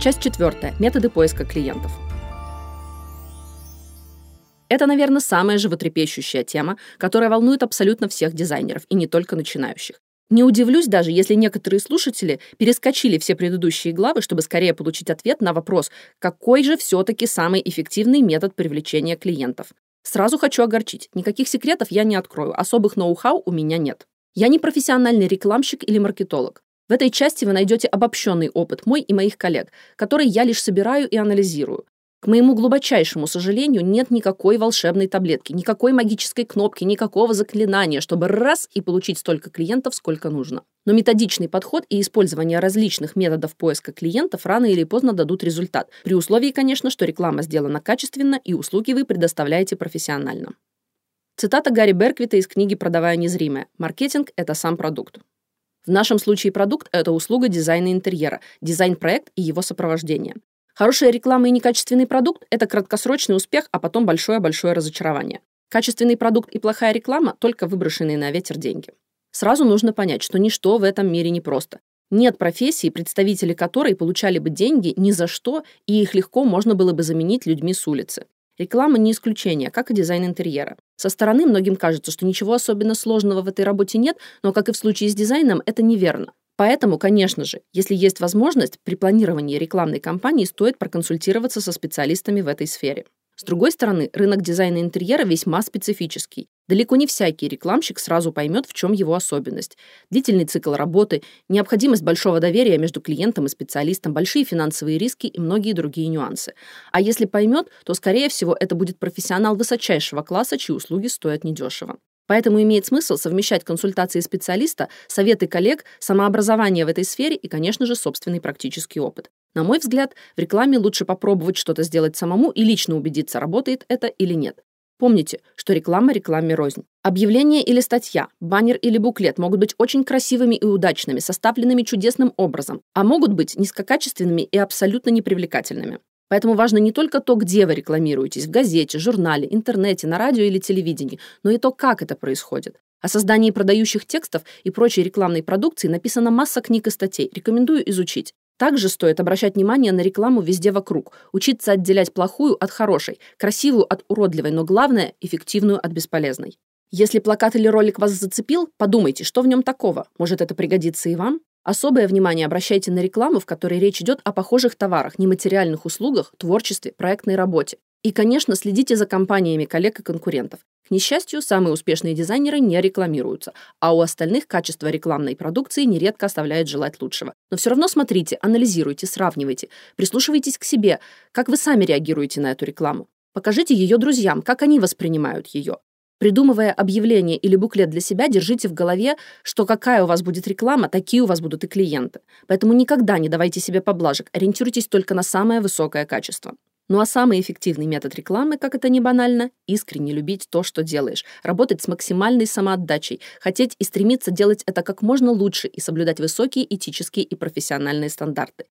Часть четвертая. Методы поиска клиентов. Это, наверное, самая животрепещущая тема, которая волнует абсолютно всех дизайнеров, и не только начинающих. Не удивлюсь даже, если некоторые слушатели перескочили все предыдущие главы, чтобы скорее получить ответ на вопрос, какой же все-таки самый эффективный метод привлечения клиентов. Сразу хочу огорчить, никаких секретов я не открою, особых ноу-хау у меня нет. Я не профессиональный рекламщик или маркетолог. В этой части вы найдете обобщенный опыт мой и моих коллег, который я лишь собираю и анализирую. К моему глубочайшему сожалению, нет никакой волшебной таблетки, никакой магической кнопки, никакого заклинания, чтобы раз и получить столько клиентов, сколько нужно. Но методичный подход и использование различных методов поиска клиентов рано или поздно дадут результат, при условии, конечно, что реклама сделана качественно и услуги вы предоставляете профессионально. Цитата Гарри Берквита из книги «Продавая незримое». «Маркетинг – это сам продукт». В нашем случае продукт – это услуга дизайна интерьера, дизайн-проект и его сопровождение. Хорошая реклама и некачественный продукт – это краткосрочный успех, а потом большое-большое разочарование. Качественный продукт и плохая реклама – только выброшенные на ветер деньги. Сразу нужно понять, что ничто в этом мире не просто. Нет профессии, представители которой получали бы деньги ни за что, и их легко можно было бы заменить людьми с улицы. Реклама не исключение, как и дизайн интерьера. Со стороны многим кажется, что ничего особенно сложного в этой работе нет, но, как и в случае с дизайном, это неверно. Поэтому, конечно же, если есть возможность, при планировании рекламной кампании стоит проконсультироваться со специалистами в этой сфере. С другой стороны, рынок дизайна интерьера весьма специфический. Далеко не всякий рекламщик сразу поймет, в чем его особенность. Длительный цикл работы, необходимость большого доверия между клиентом и специалистом, большие финансовые риски и многие другие нюансы. А если поймет, то, скорее всего, это будет профессионал высочайшего класса, чьи услуги стоят недешево. Поэтому имеет смысл совмещать консультации специалиста, советы коллег, самообразование в этой сфере и, конечно же, собственный практический опыт. На мой взгляд, в рекламе лучше попробовать что-то сделать самому и лично убедиться, работает это или нет. Помните, что реклама рекламе рознь. Объявление или статья, баннер или буклет могут быть очень красивыми и удачными, составленными чудесным образом, а могут быть низкокачественными и абсолютно непривлекательными. Поэтому важно не только то, где вы рекламируетесь, в газете, журнале, интернете, на радио или телевидении, но и то, как это происходит. О создании продающих текстов и прочей рекламной продукции написана масса книг и статей. Рекомендую изучить. Также стоит обращать внимание на рекламу везде вокруг, учиться отделять плохую от хорошей, красивую от уродливой, но главное – эффективную от бесполезной. Если плакат или ролик вас зацепил, подумайте, что в нем такого. Может, это пригодится и вам? Особое внимание обращайте на рекламу, в которой речь идет о похожих товарах, нематериальных услугах, творчестве, проектной работе. И, конечно, следите за компаниями коллег и конкурентов. К несчастью, самые успешные дизайнеры не рекламируются, а у остальных качество рекламной продукции нередко оставляет желать лучшего. Но все равно смотрите, анализируйте, сравнивайте, прислушивайтесь к себе, как вы сами реагируете на эту рекламу. Покажите ее друзьям, как они воспринимают ее. Придумывая объявление или буклет для себя, держите в голове, что какая у вас будет реклама, такие у вас будут и клиенты. Поэтому никогда не давайте себе поблажек, ориентируйтесь только на самое высокое качество. Ну а самый эффективный метод рекламы, как это не банально, искренне любить то, что делаешь, работать с максимальной самоотдачей, хотеть и стремиться делать это как можно лучше и соблюдать высокие этические и профессиональные стандарты.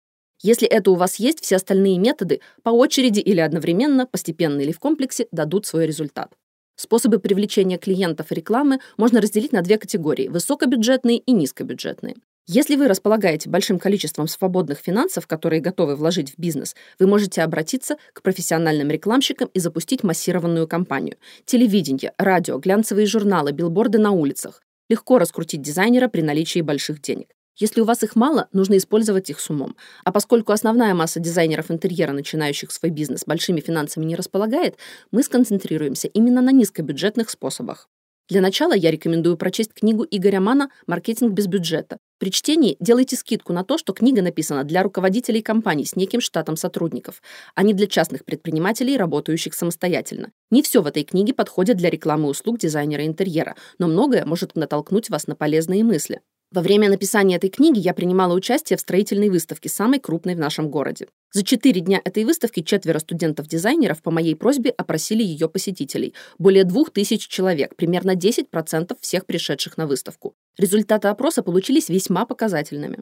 Если это у вас есть, все остальные методы по очереди или одновременно, постепенно или в комплексе дадут свой результат. Способы привлечения клиентов и рекламы можно разделить на две категории – высокобюджетные и низкобюджетные. Если вы располагаете большим количеством свободных финансов, которые готовы вложить в бизнес, вы можете обратиться к профессиональным рекламщикам и запустить массированную кампанию. Телевидение, радио, глянцевые журналы, билборды на улицах. Легко раскрутить дизайнера при наличии больших денег. Если у вас их мало, нужно использовать их с умом. А поскольку основная масса дизайнеров интерьера, начинающих свой бизнес, большими финансами не располагает, мы сконцентрируемся именно на низкобюджетных способах. Для начала я рекомендую прочесть книгу Игоря Мана «Маркетинг без бюджета». При чтении делайте скидку на то, что книга написана для руководителей компаний с неким штатом сотрудников, а не для частных предпринимателей, работающих самостоятельно. Не все в этой книге подходит для рекламы услуг дизайнера интерьера, но многое может натолкнуть вас на полезные мысли. Во время написания этой книги я принимала участие в строительной выставке, самой крупной в нашем городе. За четыре дня этой выставки четверо студентов-дизайнеров по моей просьбе опросили ее посетителей. Более двух тысяч человек, примерно 10% всех пришедших на выставку. Результаты опроса получились весьма показательными.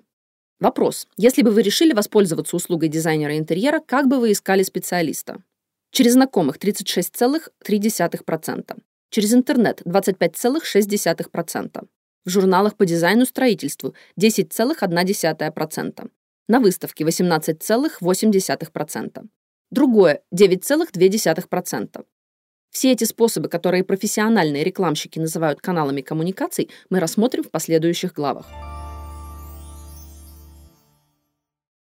Вопрос. Если бы вы решили воспользоваться услугой дизайнера интерьера, как бы вы искали специалиста? Через знакомых 36,3%. Через интернет 25,6%. В журналах по дизайну строительству 10,1%. на выставке 18,8%. Другое – 9,2%. Все эти способы, которые профессиональные рекламщики называют каналами коммуникаций, мы рассмотрим в последующих главах.